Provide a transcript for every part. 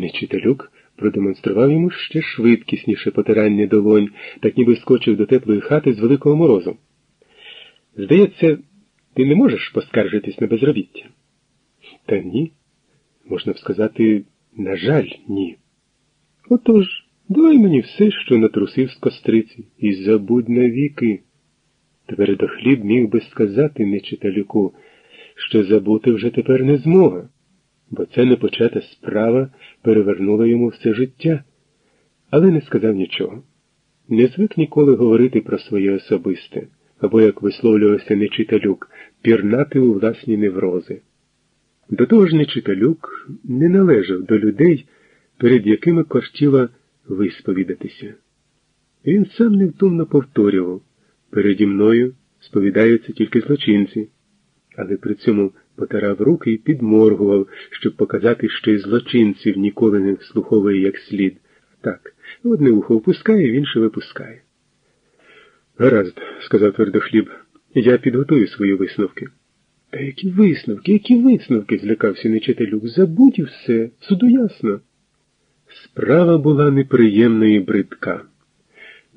Нечителюк продемонстрував йому ще швидкісніше потирання долонь, так ніби скочив до теплої хати з великого морозу. Здається, ти не можеш поскаржитись на безробіття? Та ні. Можна б сказати, на жаль, ні. Отож, давай мені все, що натрусив з костриці, і забудь навіки. Твердохліб міг би сказати нечиталюку, що забути вже тепер не змога, бо це непочата справа перевернула йому все життя, але не сказав нічого. Не звик ніколи говорити про своє особисте, або, як висловлювався нечиталюк, пірнати у власні неврози. До того ж нечиталюк не належав до людей, перед якими кортіло висповідатися. Він сам невтомно повторював переді мною сповідаються тільки злочинці, але при цьому потирав руки і підморгував, щоб показати, що й злочинців ніколи не вслуховує як слід. Так, одне ухо впускає, в інше випускає. Гаразд, сказав твердохліб, я підготую свої висновки. Та які висновки, які висновки? злякався нечителюк. Забудь все, суду ясно. Справа була неприємна і бридка.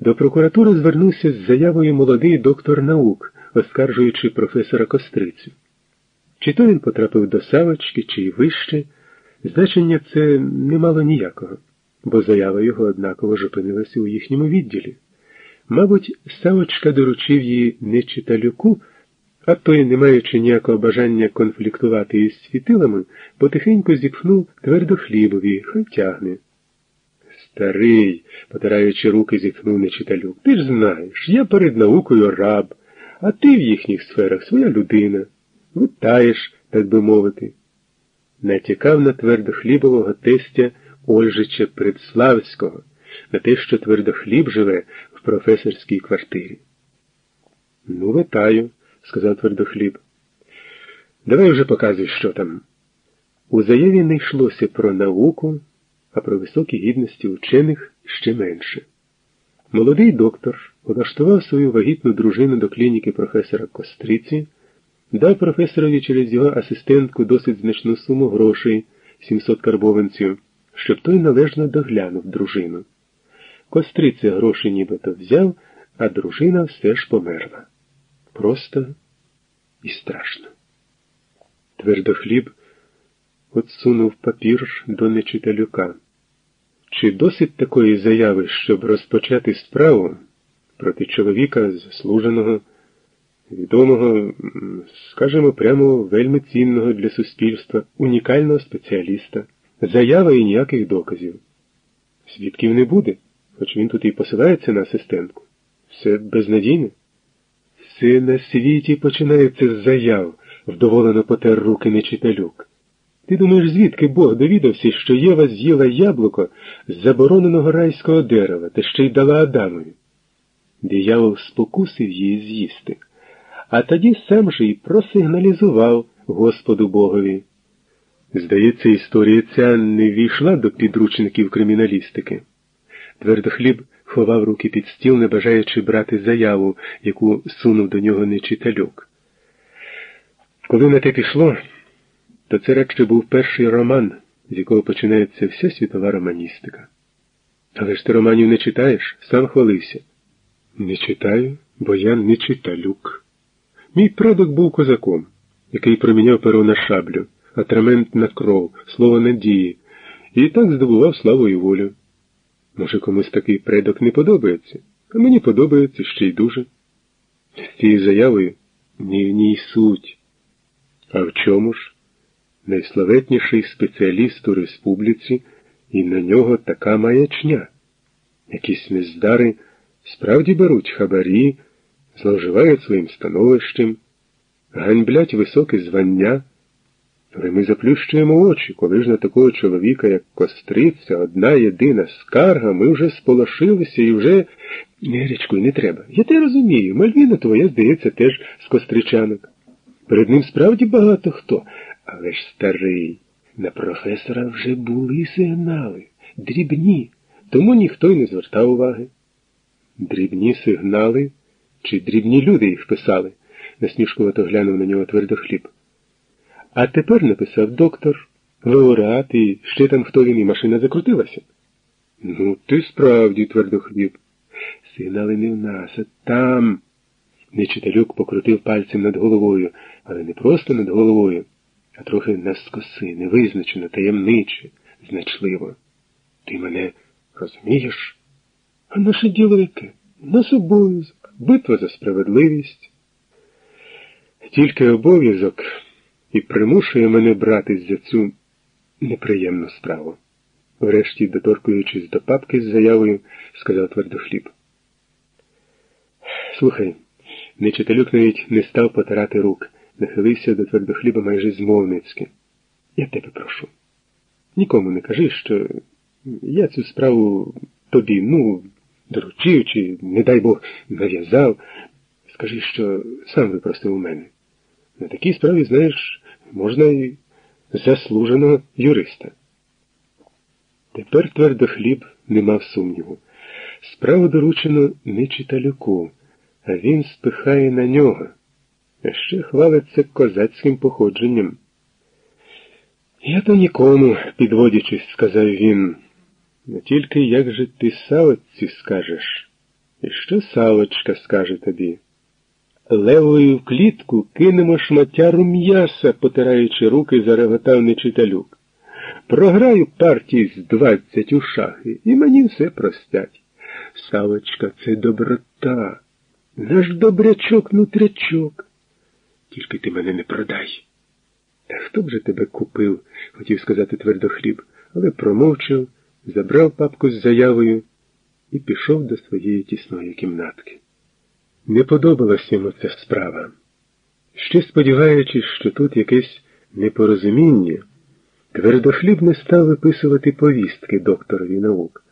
До прокуратури звернувся з заявою молодий доктор наук, оскаржуючи професора Кострицю. Чи то він потрапив до Савочки, чи й вище, значення це не мало ніякого, бо заява його однаково ж опинилася у їхньому відділі. Мабуть, Савочка доручив її не читалюку, а той, не маючи ніякого бажання конфліктувати із світилами, потихеньку зіпхнув твердохлібові, хай тягне. Старий, потираючи руки, зітхнув нечиталюк. Ти ж знаєш, я перед наукою раб, а ти в їхніх сферах своя людина. Витаєш, так би мовити. Натякав на твердохлібового тестя Ольжича Предславського, на те, що твердохліб живе в професорській квартирі. Ну, витаю, сказав твердохліб. Давай вже показуй, що там. У заяві не йшлося про науку а про високі гідності учених ще менше. Молодий доктор влаштував свою вагітну дружину до клініки професора Костриці, дав професорові через його асистентку досить значну суму грошей 700 карбованців, щоб той належно доглянув дружину. Костриця гроші нібито взяв, а дружина все ж померла. Просто і страшно. Твердохліб отсунув папір до нечиталюка. Чи досить такої заяви, щоб розпочати справу проти чоловіка заслуженого, відомого, скажімо, прямо вельми цінного для суспільства, унікального спеціаліста, заява і ніяких доказів? Свідків не буде, хоч він тут і посилається на асистентку. Все безнадійне. Все на світі починається з заяв, вдоволено потер руки нечиталюк. Ти думаєш, звідки Бог довідався, що Єва з'їла яблуко з забороненого райського дерева та ще й дала Адамові? Диявол спокусив її з'їсти, а тоді сам же й просигналізував Господу Богові. Здається, історія ця не війшла до підручників криміналістики. Твердохліб ховав руки під стіл, не бажаючи брати заяву, яку сунув до нього нечитальок. Коли на те пішло, то це радше був перший роман, з якого починається вся світова романістика. Але ж ти романів не читаєш, сам хвалився. Не читаю, бо я не читалюк. Мій предок був козаком, який проміняв перо на шаблю, атрамент на кров, слово надії, і так здобував славу і волю. Може, комусь такий предок не подобається, а мені подобається ще й дуже. З цією заявою не в ній суть. А в чому ж? найславетніший спеціаліст у республіці, і на нього така маячня. Якісь нездари справді беруть хабарі, зловживають своїм становищем, ганьблять високе звання. Але ми заплющуємо очі, коли ж на такого чоловіка, як костриця, одна єдина скарга, ми вже сполошилися і вже. Нерічку, не треба. Я те розумію, Мальвіна твоя, здається, теж з костричанок. Перед ним справді багато хто, але ж старий, на професора вже були сигнали, дрібні, тому ніхто й не звертав уваги. Дрібні сигнали чи дрібні люди їх писали, насмішкувато глянув на нього твердохліб. А тепер написав доктор, лауреат і ще там хто він і машина закрутилася. Ну, ти справді, твердохліб. Сигнали не в нас, а там. Нечиталюк покрутив пальцем над головою, але не просто над головою, а трохи наскоси, невизначено, таємниче, значливо. Ти мене розумієш? А наше діло яке? Нас обов'язок, битва за справедливість. Тільки обов'язок і примушує мене братись за цю неприємну справу. Врешті, доторкуючись до папки з заявою, сказав твердохліб. Слухай, нечиталюк навіть не став потирати рук, нахилився до твердохліба майже змовницьки. Я тебе прошу. Нікому не кажи, що я цю справу тобі, ну, доручив чи, не дай Бог, нав'язав. Скажи, що сам випросив у мене. На такій справі, знаєш, можна і заслуженого юриста. Тепер твердо хліб не мав сумніву. Справу доручено не читалюку, а він спихає на нього, а ще хвалиться козацьким походженням. Я то нікому, підводячись, сказав він, не тільки як же ти савочці скажеш, і що савочка скаже тобі. Левою в клітку кинемо шматяру м'яса, потираючи руки, зареготав нечиталюк. Програю партії з двадцять у шахи, і мені все простять. Савочка, це доброта, наш добрячок нутрячок. Тільки ти мене не продай. Та хто б же тебе купив, хотів сказати твердохліб, але промовчав, забрав папку з заявою і пішов до своєї тісної кімнатки. Не подобалась йому ця справа. Ще сподіваючись, що тут якесь непорозуміння, твердохліб не став виписувати повістки докторові наук.